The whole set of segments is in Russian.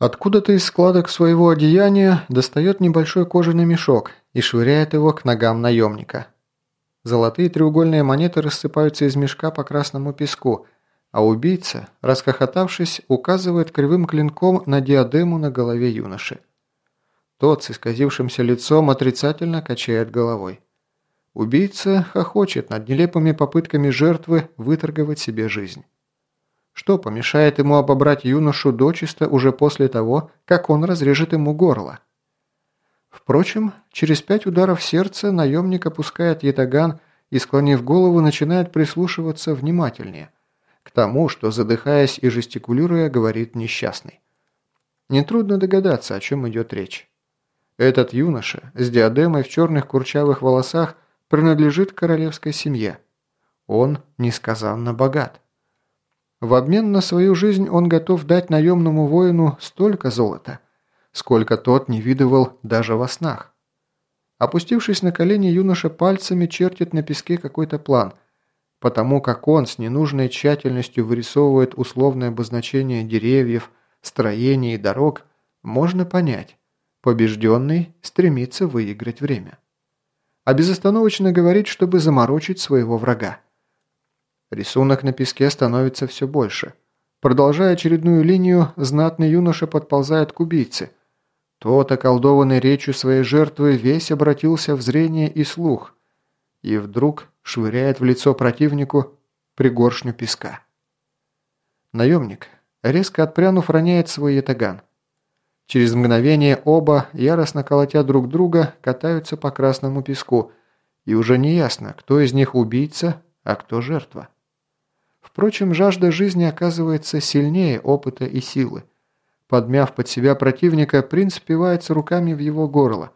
Откуда-то из складок своего одеяния достает небольшой кожаный мешок и швыряет его к ногам наемника. Золотые треугольные монеты рассыпаются из мешка по красному песку, а убийца, расхохотавшись, указывает кривым клинком на диадему на голове юноши. Тот с исказившимся лицом отрицательно качает головой. Убийца хохочет над нелепыми попытками жертвы выторговать себе жизнь. Что помешает ему обобрать юношу дочисто уже после того, как он разрежет ему горло? Впрочем, через пять ударов сердца наемник опускает ятаган и, склонив голову, начинает прислушиваться внимательнее к тому, что, задыхаясь и жестикулируя, говорит несчастный. Нетрудно догадаться, о чем идет речь. Этот юноша с диадемой в черных курчавых волосах принадлежит королевской семье. Он несказанно богат. В обмен на свою жизнь он готов дать наемному воину столько золота – сколько тот не видывал даже во снах. Опустившись на колени, юноша пальцами чертит на песке какой-то план, потому как он с ненужной тщательностью вырисовывает условное обозначение деревьев, строений и дорог, можно понять, побежденный стремится выиграть время. А безостановочно говорит, чтобы заморочить своего врага. Рисунок на песке становится все больше. Продолжая очередную линию, знатный юноша подползает к убийце – тот, околдованный речью своей жертвы, весь обратился в зрение и слух, и вдруг швыряет в лицо противнику пригоршню песка. Наемник, резко отпрянув, роняет свой ятаган. Через мгновение оба, яростно колотя друг друга, катаются по красному песку, и уже не ясно, кто из них убийца, а кто жертва. Впрочем, жажда жизни оказывается сильнее опыта и силы. Подмяв под себя противника, принц впивается руками в его горло.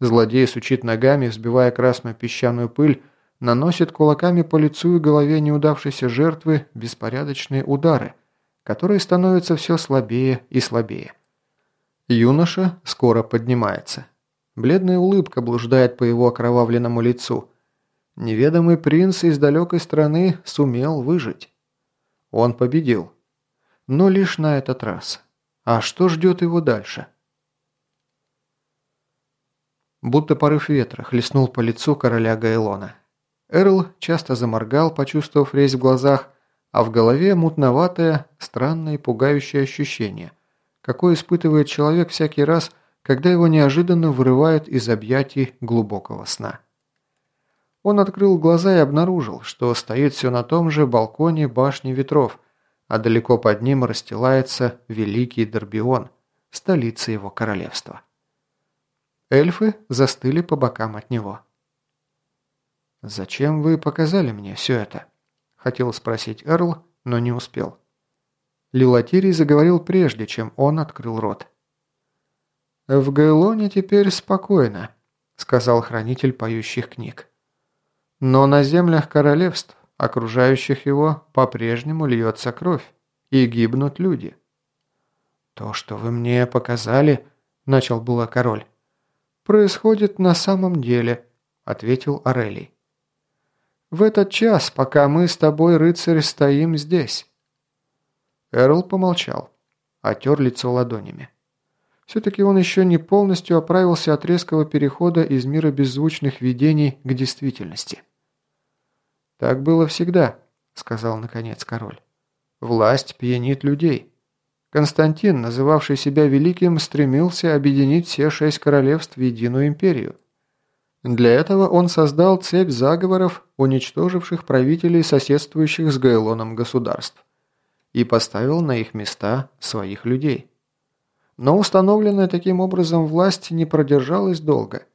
Злодей сучит ногами, взбивая красную песчаную пыль, наносит кулаками по лицу и голове неудавшейся жертвы беспорядочные удары, которые становятся все слабее и слабее. Юноша скоро поднимается. Бледная улыбка блуждает по его окровавленному лицу. Неведомый принц из далекой страны сумел выжить. Он победил. Но лишь на этот раз. А что ждет его дальше? Будто порыв ветра хлестнул по лицу короля Гайлона. Эрл часто заморгал, почувствовав резь в глазах, а в голове мутноватое, странное и пугающее ощущение, какое испытывает человек всякий раз, когда его неожиданно вырывают из объятий глубокого сна. Он открыл глаза и обнаружил, что стоит все на том же балконе башни ветров, а далеко под ним расстилается Великий Дорбион, столица его королевства. Эльфы застыли по бокам от него. «Зачем вы показали мне все это?» – хотел спросить Эрл, но не успел. Лилатирий заговорил прежде, чем он открыл рот. «В Гайлоне теперь спокойно», – сказал хранитель поющих книг. «Но на землях королевств окружающих его по-прежнему льется кровь, и гибнут люди. «То, что вы мне показали», – начал было король. «Происходит на самом деле», – ответил Орелий. «В этот час, пока мы с тобой, рыцарь, стоим здесь». Эрл помолчал, отер лицо ладонями. Все-таки он еще не полностью оправился от резкого перехода из мира беззвучных видений к действительности. «Так было всегда», – сказал наконец король. «Власть пьянит людей. Константин, называвший себя великим, стремился объединить все шесть королевств в единую империю. Для этого он создал цепь заговоров, уничтоживших правителей соседствующих с Гайлоном государств, и поставил на их места своих людей. Но установленная таким образом власть не продержалась долго.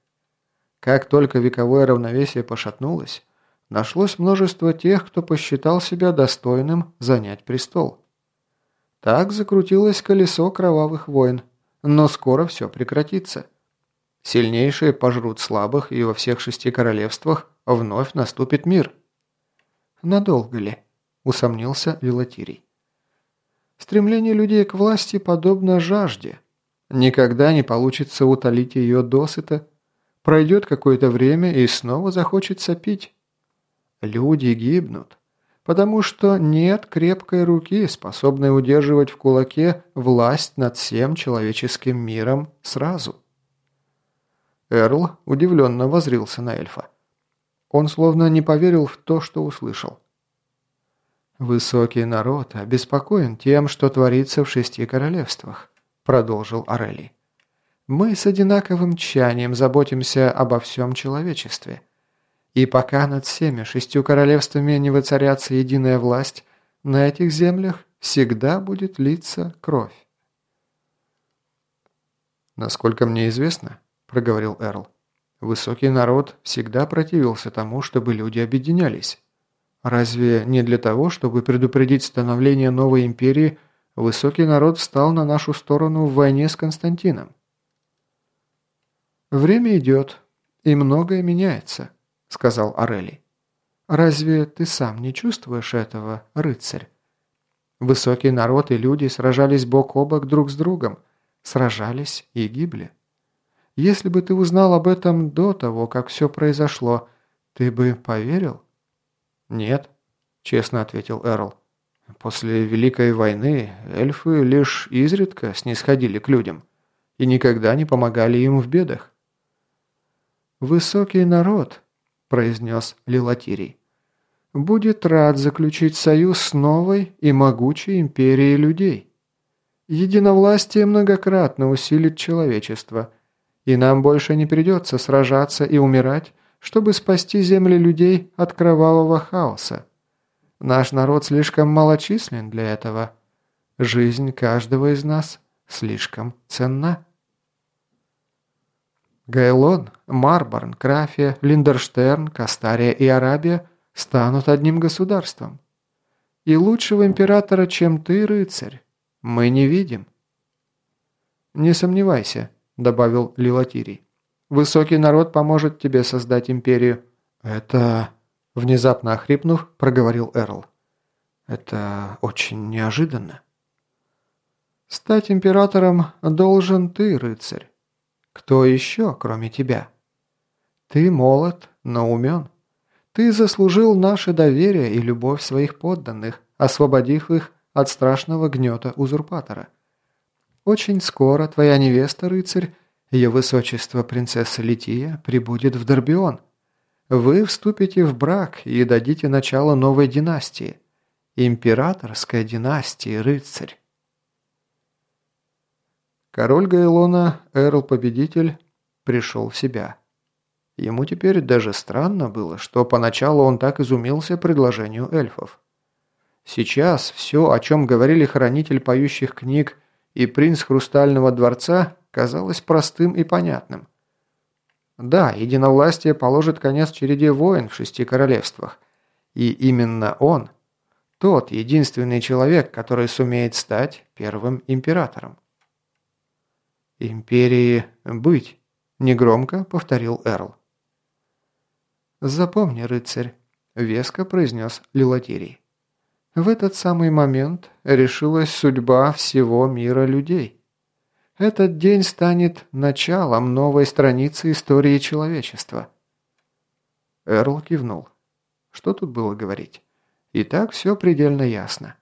Как только вековое равновесие пошатнулось, нашлось множество тех, кто посчитал себя достойным занять престол. Так закрутилось колесо кровавых войн, но скоро все прекратится. Сильнейшие пожрут слабых, и во всех шести королевствах вновь наступит мир. «Надолго ли?» – усомнился Вилатирий. «Стремление людей к власти подобно жажде. Никогда не получится утолить ее досыта. Пройдет какое-то время и снова захочется пить. Люди гибнут. потому что нет крепкой руки, способной удерживать в кулаке власть над всем человеческим миром сразу. Эрл удивленно возрился на эльфа. Он словно не поверил в то, что услышал. «Высокий народ обеспокоен тем, что творится в шести королевствах», – продолжил Орелий. «Мы с одинаковым тщанием заботимся обо всем человечестве. И пока над всеми шестью королевствами не воцарятся единая власть, на этих землях всегда будет литься кровь». «Насколько мне известно», – проговорил Эрл, – «высокий народ всегда противился тому, чтобы люди объединялись». Разве не для того, чтобы предупредить становление новой империи, высокий народ встал на нашу сторону в войне с Константином? «Время идет, и многое меняется», — сказал Орелий. «Разве ты сам не чувствуешь этого, рыцарь? Высокий народ и люди сражались бок о бок друг с другом, сражались и гибли. Если бы ты узнал об этом до того, как все произошло, ты бы поверил?» «Нет», – честно ответил Эрл. «После Великой войны эльфы лишь изредка снисходили к людям и никогда не помогали им в бедах». «Высокий народ», – произнес Лилатирий, – «будет рад заключить союз с новой и могучей империей людей. Единовластие многократно усилит человечество, и нам больше не придется сражаться и умирать, чтобы спасти земли людей от кровавого хаоса. Наш народ слишком малочислен для этого. Жизнь каждого из нас слишком ценна. Гайлон, Марборн, Крафия, Линдерштерн, Кастария и Арабия станут одним государством. И лучшего императора, чем ты, рыцарь, мы не видим. «Не сомневайся», — добавил Лилатирий. Высокий народ поможет тебе создать империю». «Это...» – внезапно охрипнув, проговорил Эрл. «Это очень неожиданно». «Стать императором должен ты, рыцарь. Кто еще, кроме тебя? Ты молод, но умен. Ты заслужил наше доверие и любовь своих подданных, освободив их от страшного гнета узурпатора. Очень скоро твоя невеста, рыцарь, ее высочество принцесса Лития прибудет в Дорбион. Вы вступите в брак и дадите начало новой династии. Императорской династии, рыцарь. Король Гайлона, Эрл-победитель, пришел в себя. Ему теперь даже странно было, что поначалу он так изумился предложению эльфов. Сейчас все, о чем говорили хранитель поющих книг и принц Хрустального дворца, казалось простым и понятным. Да, единовластие положит конец череде войн в шести королевствах. И именно он, тот единственный человек, который сумеет стать первым императором. «Империи быть», – негромко повторил Эрл. «Запомни, рыцарь», – веско произнес Лилатирий. «В этот самый момент решилась судьба всего мира людей». Этот день станет началом новой страницы истории человечества. Эрл кивнул. Что тут было говорить? И так все предельно ясно.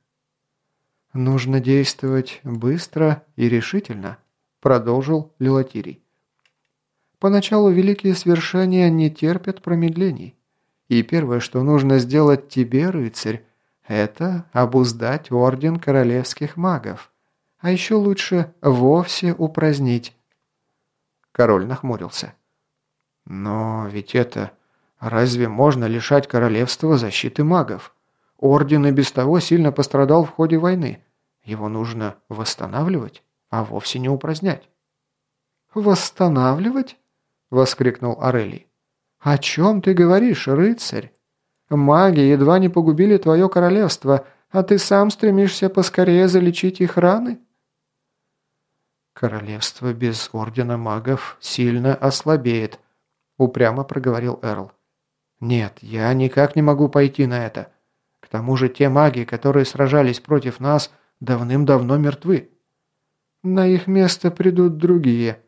«Нужно действовать быстро и решительно», – продолжил Лилатирий. «Поначалу великие свершения не терпят промедлений. И первое, что нужно сделать тебе, рыцарь, это обуздать орден королевских магов а еще лучше вовсе упразднить». Король нахмурился. «Но ведь это... Разве можно лишать королевства защиты магов? Орден и без того сильно пострадал в ходе войны. Его нужно восстанавливать, а вовсе не упразднять». «Восстанавливать?» – воскликнул Орелий. «О чем ты говоришь, рыцарь? Маги едва не погубили твое королевство, а ты сам стремишься поскорее залечить их раны?» «Королевство без Ордена Магов сильно ослабеет», – упрямо проговорил Эрл. «Нет, я никак не могу пойти на это. К тому же те маги, которые сражались против нас, давным-давно мертвы. На их место придут другие».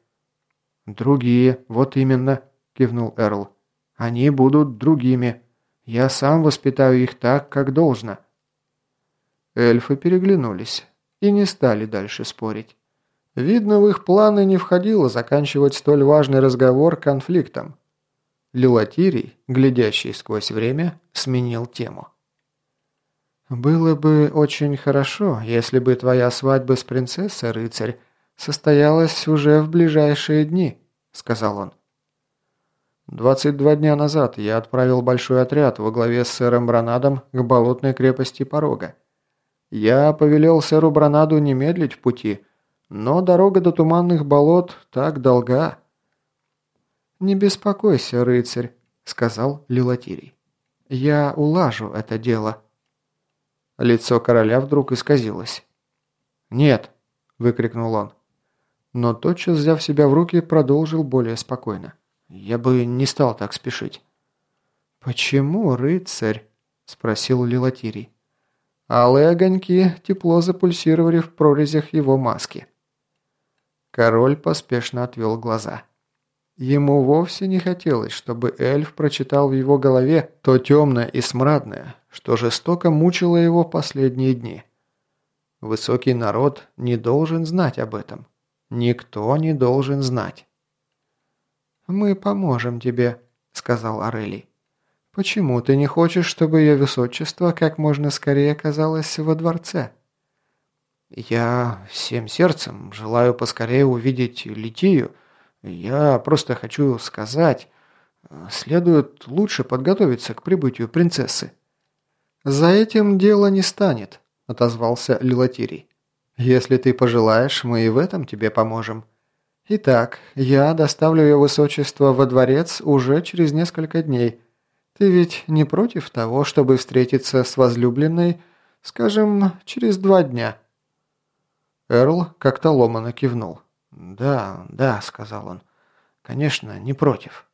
«Другие, вот именно», – кивнул Эрл. «Они будут другими. Я сам воспитаю их так, как должно». Эльфы переглянулись и не стали дальше спорить. Видно, в их планы не входило заканчивать столь важный разговор конфликтом. Лилатирий, глядящий сквозь время, сменил тему. «Было бы очень хорошо, если бы твоя свадьба с принцессой, рыцарь, состоялась уже в ближайшие дни», — сказал он. «Двадцать два дня назад я отправил большой отряд во главе с сэром Бранадом к болотной крепости Порога. Я повелел сэру Бранаду не медлить в пути, но дорога до туманных болот так долга». «Не беспокойся, рыцарь», — сказал Лилатирий. «Я улажу это дело». Лицо короля вдруг исказилось. «Нет!» – выкрикнул он. Но тотчас, взяв себя в руки, продолжил более спокойно. «Я бы не стал так спешить». «Почему, рыцарь?» – спросил Лилатирий. Алые огоньки тепло запульсировали в прорезях его маски. Король поспешно отвел глаза. Ему вовсе не хотелось, чтобы эльф прочитал в его голове то темное и смрадное, что жестоко мучило его последние дни. Высокий народ не должен знать об этом. Никто не должен знать. «Мы поможем тебе», — сказал Орелий. «Почему ты не хочешь, чтобы ее высочество как можно скорее оказалось во дворце?» «Я всем сердцем желаю поскорее увидеть Литию. Я просто хочу сказать, следует лучше подготовиться к прибытию принцессы». «За этим дело не станет», – отозвался Лилатирий. «Если ты пожелаешь, мы и в этом тебе поможем. Итак, я доставлю ее высочество во дворец уже через несколько дней. Ты ведь не против того, чтобы встретиться с возлюбленной, скажем, через два дня?» Эрл как-то ломано кивнул. «Да, да», – сказал он. «Конечно, не против».